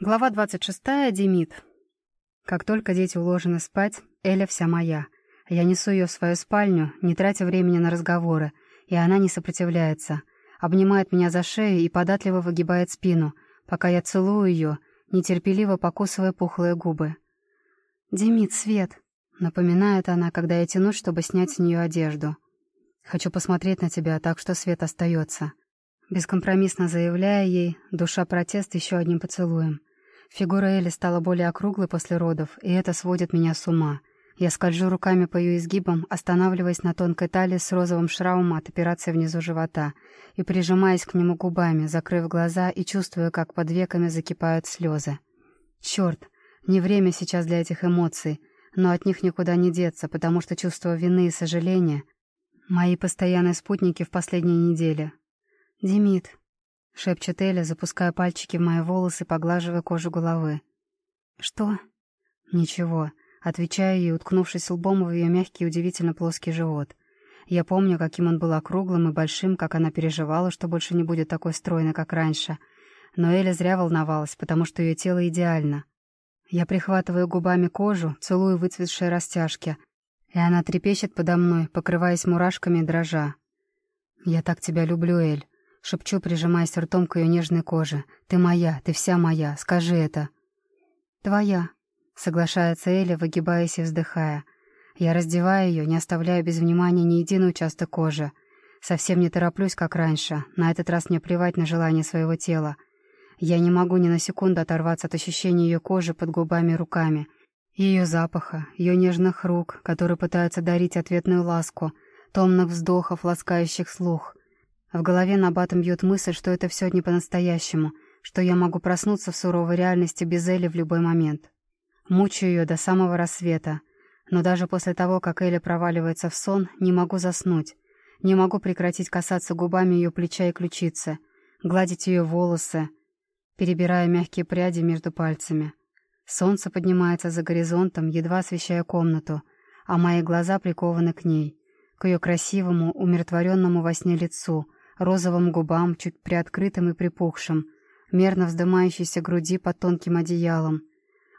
Глава 26. Демид. Как только дети уложены спать, Эля вся моя. Я несу ее в свою спальню, не тратя времени на разговоры, и она не сопротивляется. Обнимает меня за шею и податливо выгибает спину, пока я целую ее, нетерпеливо покусывая пухлые губы. «Демид, Свет!» — напоминает она, когда я тянусь, чтобы снять с нее одежду. «Хочу посмотреть на тебя, так что свет остается». Бескомпромиссно заявляя ей, душа протест еще одним поцелуем. Фигура Эли стала более округлой после родов, и это сводит меня с ума. Я скольжу руками по ее изгибам, останавливаясь на тонкой талии с розовым шрамом от операции внизу живота, и прижимаясь к нему губами, закрыв глаза и чувствуя, как под веками закипают слезы. Черт, не время сейчас для этих эмоций, но от них никуда не деться, потому что чувство вины и сожаления — мои постоянные спутники в последние недели. «Демид», — шепчет Эля, запуская пальчики в мои волосы, поглаживая кожу головы. «Что?» «Ничего», — отвечаю ей, уткнувшись лбом в ее мягкий, удивительно плоский живот. Я помню, каким он был округлым и большим, как она переживала, что больше не будет такой стройной, как раньше. Но Эля зря волновалась, потому что ее тело идеально. Я прихватываю губами кожу, целую выцветшие растяжки, и она трепещет подо мной, покрываясь мурашками и дрожа. «Я так тебя люблю, Эль», Шепчу, прижимаясь ртом к ее нежной коже. «Ты моя, ты вся моя, скажи это». «Твоя», — соглашается Эля, выгибаясь и вздыхая. Я раздеваю ее, не оставляя без внимания ни единый участок кожи. Совсем не тороплюсь, как раньше. На этот раз мне плевать на желание своего тела. Я не могу ни на секунду оторваться от ощущения ее кожи под губами и руками. Ее запаха, ее нежных рук, которые пытаются дарить ответную ласку, томных вздохов, ласкающих слух — в голове на батом бьет мысль, что это все не по-настоящему, что я могу проснуться в суровой реальности без Эли в любой момент. Мучаю ее до самого рассвета, но даже после того, как Эля проваливается в сон, не могу заснуть. Не могу прекратить касаться губами ее плеча и ключицы, гладить ее волосы, перебирая мягкие пряди между пальцами. Солнце поднимается за горизонтом, едва освещая комнату, а мои глаза прикованы к ней, к ее красивому, умиротворенному во сне лицу, розовым губам, чуть приоткрытым и припухшим, мерно вздымающейся груди под тонким одеялом.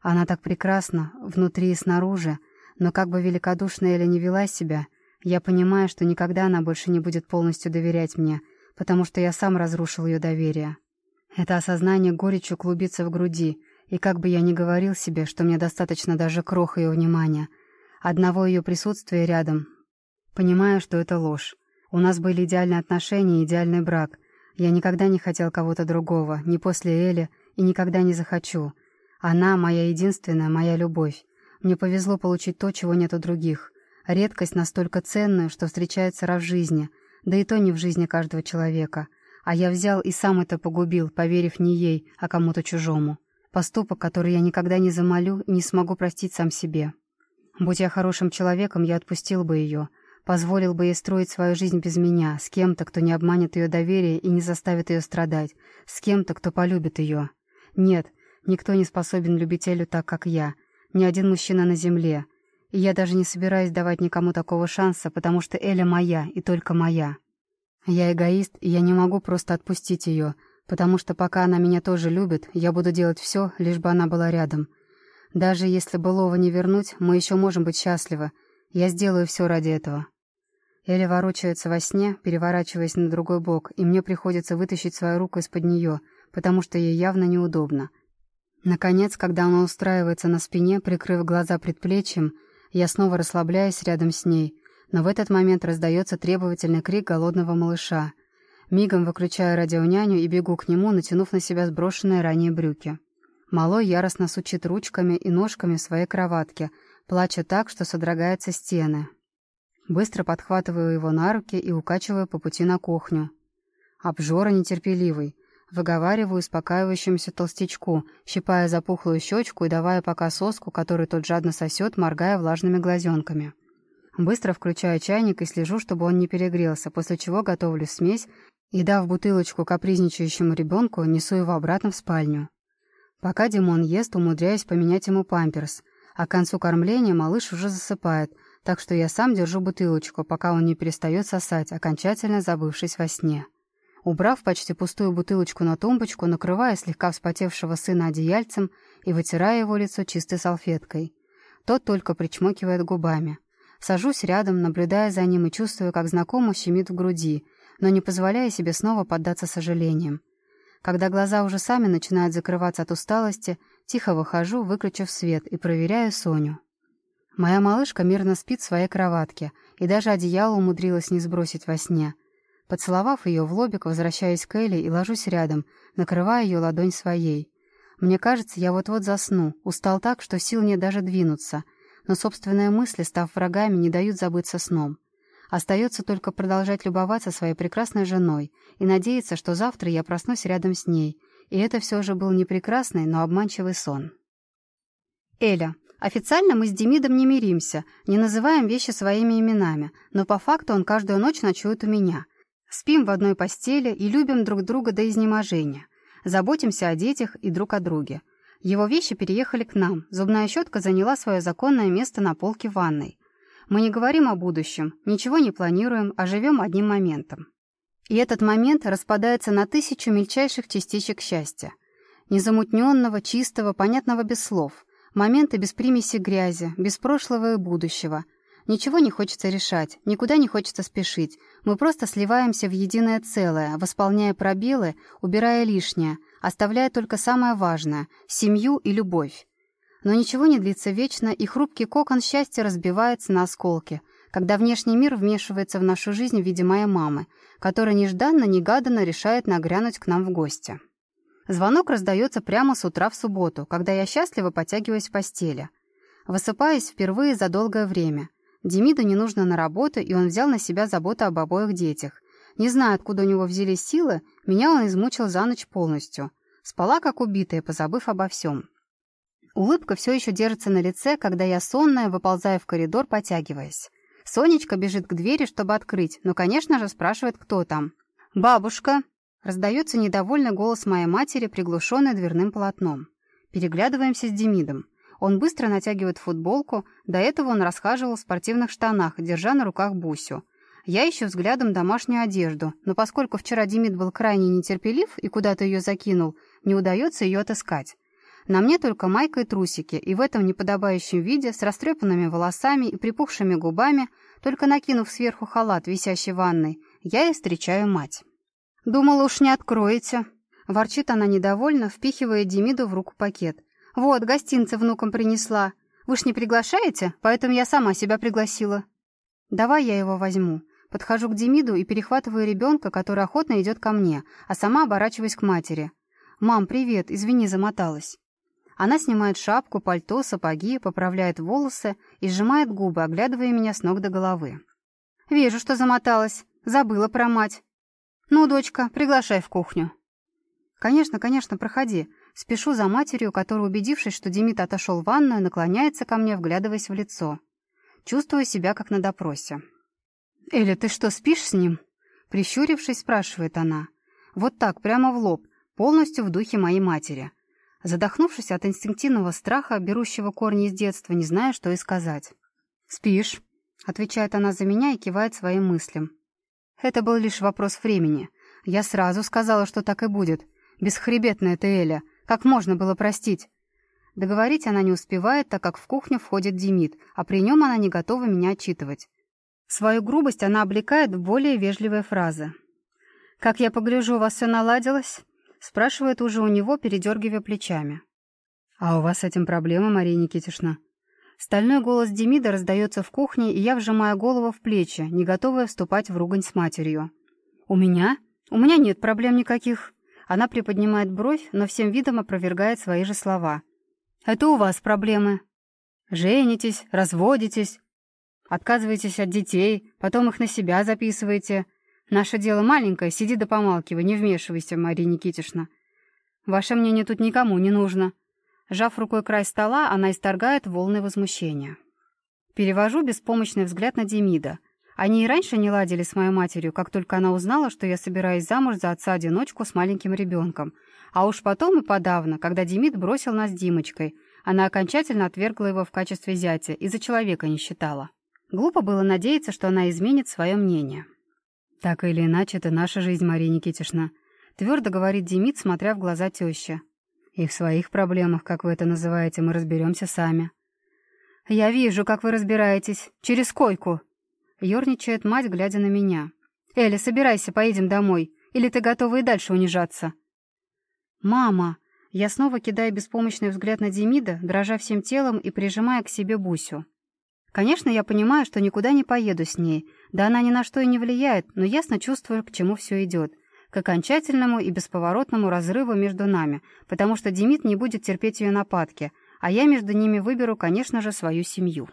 Она так прекрасна, внутри и снаружи, но как бы великодушно Эля не вела себя, я понимаю, что никогда она больше не будет полностью доверять мне, потому что я сам разрушил ее доверие. Это осознание горечью клубится в груди, и как бы я ни говорил себе, что мне достаточно даже крох ее внимания, одного ее присутствия рядом, понимаю, что это ложь. У нас были идеальные отношения и идеальный брак. Я никогда не хотел кого-то другого, ни после Эли, и никогда не захочу. Она — моя единственная, моя любовь. Мне повезло получить то, чего нет у других. Редкость настолько ценная, что встречается раз в жизни, да и то не в жизни каждого человека. А я взял и сам это погубил, поверив не ей, а кому-то чужому. Поступок, который я никогда не замолю и не смогу простить сам себе. Будь я хорошим человеком, я отпустил бы ее — Позволил бы ей строить свою жизнь без меня, с кем-то, кто не обманет ее доверие и не заставит ее страдать, с кем-то, кто полюбит ее. Нет, никто не способен любить Элю так, как я. Ни один мужчина на земле. И я даже не собираюсь давать никому такого шанса, потому что Эля моя и только моя. Я эгоист, и я не могу просто отпустить ее, потому что пока она меня тоже любит, я буду делать все, лишь бы она была рядом. Даже если былого не вернуть, мы еще можем быть счастливы. Я сделаю все ради этого. Эля ворочается во сне, переворачиваясь на другой бок, и мне приходится вытащить свою руку из-под нее, потому что ей явно неудобно. Наконец, когда она устраивается на спине, прикрыв глаза предплечьем, я снова расслабляюсь рядом с ней, но в этот момент раздается требовательный крик голодного малыша. Мигом выключаю радионяню и бегу к нему, натянув на себя сброшенные ранее брюки. Малой яростно сучит ручками и ножками в своей кроватке, плача так, что содрогаются стены. Быстро подхватываю его на руки и укачиваю по пути на кухню. Обжора нетерпеливый. Выговариваю успокаивающемуся толстячку, щипая запухлую щечку и давая пока соску, которую тот жадно сосет, моргая влажными глазенками. Быстро включаю чайник и слежу, чтобы он не перегрелся, после чего готовлю смесь и, дав бутылочку капризничающему ребенку, несу его обратно в спальню. Пока Димон ест, умудряюсь поменять ему памперс, а к концу кормления малыш уже засыпает — так что я сам держу бутылочку, пока он не перестает сосать, окончательно забывшись во сне. Убрав почти пустую бутылочку на тумбочку, накрывая слегка вспотевшего сына одеяльцем и вытирая его лицо чистой салфеткой. Тот только причмокивает губами. Сажусь рядом, наблюдая за ним и чувствую, как знакомо щемит в груди, но не позволяя себе снова поддаться сожалениям. Когда глаза уже сами начинают закрываться от усталости, тихо выхожу, выключив свет, и проверяю Соню. Моя малышка мирно спит в своей кроватке, и даже одеяло умудрилась не сбросить во сне. Поцеловав ее в лобик, возвращаюсь к Элли и ложусь рядом, накрывая ее ладонь своей. Мне кажется, я вот-вот засну, устал так, что сил нет даже двинуться, но собственные мысли, став врагами, не дают забыться сном. Остается только продолжать любоваться своей прекрасной женой и надеяться, что завтра я проснусь рядом с ней, и это все же был не прекрасный, но обманчивый сон. Эля. Официально мы с Демидом не миримся, не называем вещи своими именами, но по факту он каждую ночь ночует у меня. Спим в одной постели и любим друг друга до изнеможения. Заботимся о детях и друг о друге. Его вещи переехали к нам, зубная щетка заняла свое законное место на полке ванной. Мы не говорим о будущем, ничего не планируем, а живем одним моментом. И этот момент распадается на тысячу мельчайших частичек счастья. Незамутненного, чистого, понятного без слов. Моменты без примеси грязи, без прошлого и будущего. Ничего не хочется решать, никуда не хочется спешить. Мы просто сливаемся в единое целое, восполняя пробелы, убирая лишнее, оставляя только самое важное — семью и любовь. Но ничего не длится вечно, и хрупкий кокон счастья разбивается на осколки, когда внешний мир вмешивается в нашу жизнь в виде моей мамы, которая нежданно-негаданно решает нагрянуть к нам в гости. Звонок раздается прямо с утра в субботу, когда я счастливо потягиваюсь в постели. Высыпаюсь впервые за долгое время. Демиду не нужно на работу, и он взял на себя заботу об обоих детях. Не знаю, откуда у него взялись силы, меня он измучил за ночь полностью. Спала как убитая, позабыв обо всем. Улыбка все еще держится на лице, когда я сонная, выползаю в коридор, потягиваясь. Сонечка бежит к двери, чтобы открыть, но, конечно же, спрашивает, кто там. «Бабушка!» Раздается недовольный голос моей матери, приглушенный дверным полотном. Переглядываемся с Демидом. Он быстро натягивает футболку, до этого он расхаживал в спортивных штанах, держа на руках Бусю. Я ищу взглядом домашнюю одежду, но поскольку вчера Демид был крайне нетерпелив и куда-то ее закинул, не удается ее отыскать. На мне только майка и трусики, и в этом неподобающем виде, с растрепанными волосами и припухшими губами, только накинув сверху халат, висящий в ванной, я и встречаю мать. «Думала, уж не откроете», — ворчит она недовольно, впихивая Демиду в руку пакет. «Вот, гостинцы внукам принесла. Вы ж не приглашаете, поэтому я сама себя пригласила». «Давай я его возьму». Подхожу к Демиду и перехватываю ребенка, который охотно идет ко мне, а сама оборачиваюсь к матери. «Мам, привет, извини, замоталась». Она снимает шапку, пальто, сапоги, поправляет волосы и сжимает губы, оглядывая меня с ног до головы. «Вижу, что замоталась. Забыла про мать. Ну, дочка, приглашай в кухню». «Конечно, конечно, проходи». Спешу за матерью, которая, убедившись, что Демид отошел в ванную, наклоняется ко мне, вглядываясь в лицо. Чувствую себя, как на допросе. «Эля, ты что, спишь с ним?» Прищурившись, спрашивает она. Вот так, прямо в лоб, полностью в духе моей матери. Задохнувшись от инстинктивного страха, берущего корни из детства, не зная, что и сказать. «Спишь?» — отвечает она за меня и кивает своим мыслям. Это был лишь вопрос времени. Я сразу сказала, что так и будет. Бесхребетная ты, Эля. Как можно было простить? Договорить она не успевает, так как в кухню входит Демид, а при нем она не готова меня отчитывать. Свою грубость она облекает в более вежливые фразы. «Как я погляжу, у вас все наладилось?» Спрашивает уже у него, передергивая плечами. «А у вас с этим проблема, Мария Никитишна?» Стальной голос Демида раздается в кухне, и я вжимаю голову в плечи, не готовая вступать в ругань с матерью. «У меня? У меня нет проблем никаких». Она приподнимает бровь, но всем видом опровергает свои же слова. «Это у вас проблемы. Женитесь, разводитесь, отказываетесь от детей, потом их на себя записываете, Наше дело маленькое, сиди да помалкивай, не вмешивайся, Мария Никитишна. Ваше мнение тут никому не нужно. Жав рукой край стола, она исторгает волны возмущения. Перевожу беспомощный взгляд на Демида. Они и раньше не ладили с моей матерью, как только она узнала, что я собираюсь замуж за отца-одиночку с маленьким ребенком. А уж потом и подавно, когда Демид бросил нас с Димочкой, она окончательно отвергла его в качестве зятя и за человека не считала. Глупо было надеяться, что она изменит свое мнение. «Так или иначе, это наша жизнь, Мария Никитишна», — твердо говорит Демид, смотря в глаза тещи. «И в своих проблемах, как вы это называете, мы разберемся сами». «Я вижу, как вы разбираетесь. Через койку!» Ёрничает мать, глядя на меня. «Эля, собирайся, поедем домой. Или ты готова и дальше унижаться?» «Мама!» Я снова кидаю беспомощный взгляд на Демида, дрожа всем телом и прижимая к себе Бусю. Конечно, я понимаю, что никуда не поеду с ней. Да она ни на что и не влияет, но ясно чувствую, к чему все идет. К окончательному и бесповоротному разрыву между нами, потому что Демид не будет терпеть ее нападки, а я между ними выберу, конечно же, свою семью.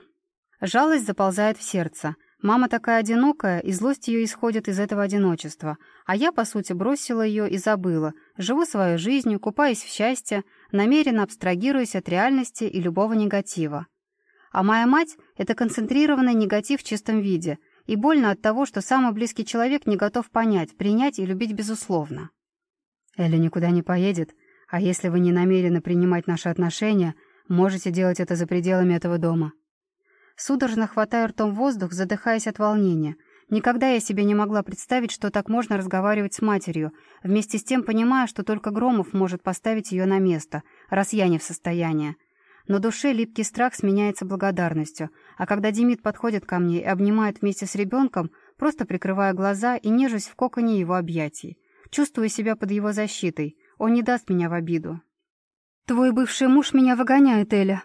Жалость заползает в сердце. Мама такая одинокая, и злость ее исходит из этого одиночества. А я, по сути, бросила ее и забыла. Живу своей жизнью, купаюсь в счастье, намеренно абстрагируясь от реальности и любого негатива. А моя мать — это концентрированный негатив в чистом виде. И больно от того, что самый близкий человек не готов понять, принять и любить безусловно. Эля никуда не поедет, а если вы не намерены принимать наши отношения, можете делать это за пределами этого дома. Судорожно хватаю ртом воздух, задыхаясь от волнения. Никогда я себе не могла представить, что так можно разговаривать с матерью, вместе с тем понимая, что только Громов может поставить ее на место, раз я не в состоянии. Но душе липкий страх сменяется благодарностью, а когда Демид подходит ко мне и обнимает вместе с ребенком, просто прикрывая глаза и нежусь в коконе его объятий. Чувствую себя под его защитой, он не даст меня в обиду. «Твой бывший муж меня выгоняет, Эля»,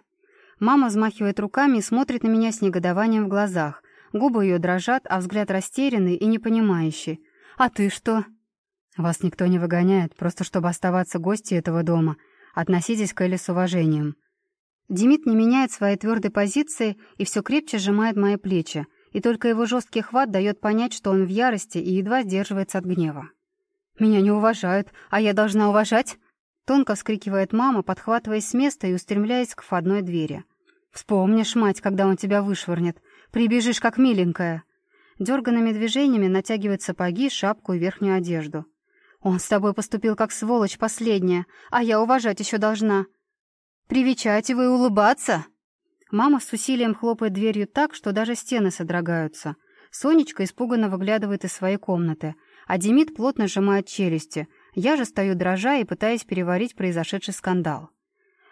Мама взмахивает руками и смотрит на меня с негодованием в глазах. Губы ее дрожат, а взгляд растерянный и непонимающий. «А ты что?» «Вас никто не выгоняет, просто чтобы оставаться гостьей этого дома. Относитесь к Элли с уважением». Демид не меняет своей твердой позиции и все крепче сжимает мои плечи, и только его жесткий хват дает понять, что он в ярости и едва сдерживается от гнева. «Меня не уважают, а я должна уважать?» Тонко вскрикивает мама, подхватываясь с места и устремляясь к входной двери. «Вспомнишь, мать, когда он тебя вышвырнет. Прибежишь, как миленькая». Дерганными движениями натягивает сапоги, шапку и верхнюю одежду. «Он с тобой поступил как сволочь последняя, а я уважать еще должна». «Привечать его и улыбаться?» Мама с усилием хлопает дверью так, что даже стены содрогаются. Сонечка испуганно выглядывает из своей комнаты, а Демид плотно сжимает челюсти, я же стою дрожа и пытаясь переварить произошедший скандал.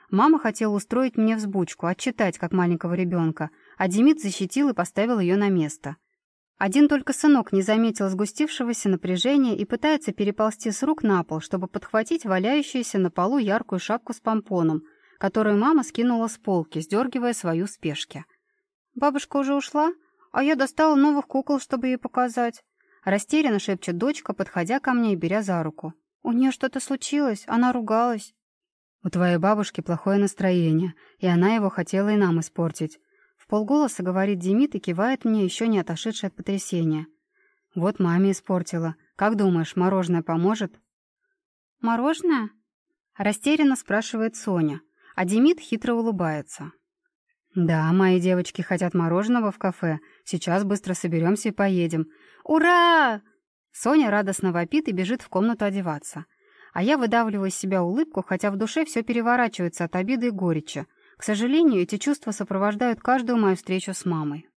Мама хотела устроить мне взбучку, отчитать, как маленького ребенка, а Демид защитил и поставил ее на место. Один только сынок не заметил сгустившегося напряжения и пытается переползти с рук на пол, чтобы подхватить валяющуюся на полу яркую шапку с помпоном, которую мама скинула с полки, сдергивая свою спешки. «Бабушка уже ушла, а я достала новых кукол, чтобы ей показать», растерянно шепчет дочка, подходя ко мне и беря за руку. «У нее что-то случилось, она ругалась». «У твоей бабушки плохое настроение, и она его хотела и нам испортить». В полголоса говорит Демид и кивает мне, еще не отошедший от потрясения. «Вот маме испортила. Как думаешь, мороженое поможет?» «Мороженое?» Растерянно спрашивает Соня, а Демид хитро улыбается. «Да, мои девочки хотят мороженого в кафе. Сейчас быстро соберемся и поедем. Ура!» Соня радостно вопит и бежит в комнату одеваться. А я выдавливаю из себя улыбку, хотя в душе все переворачивается от обиды и горечи. К сожалению, эти чувства сопровождают каждую мою встречу с мамой.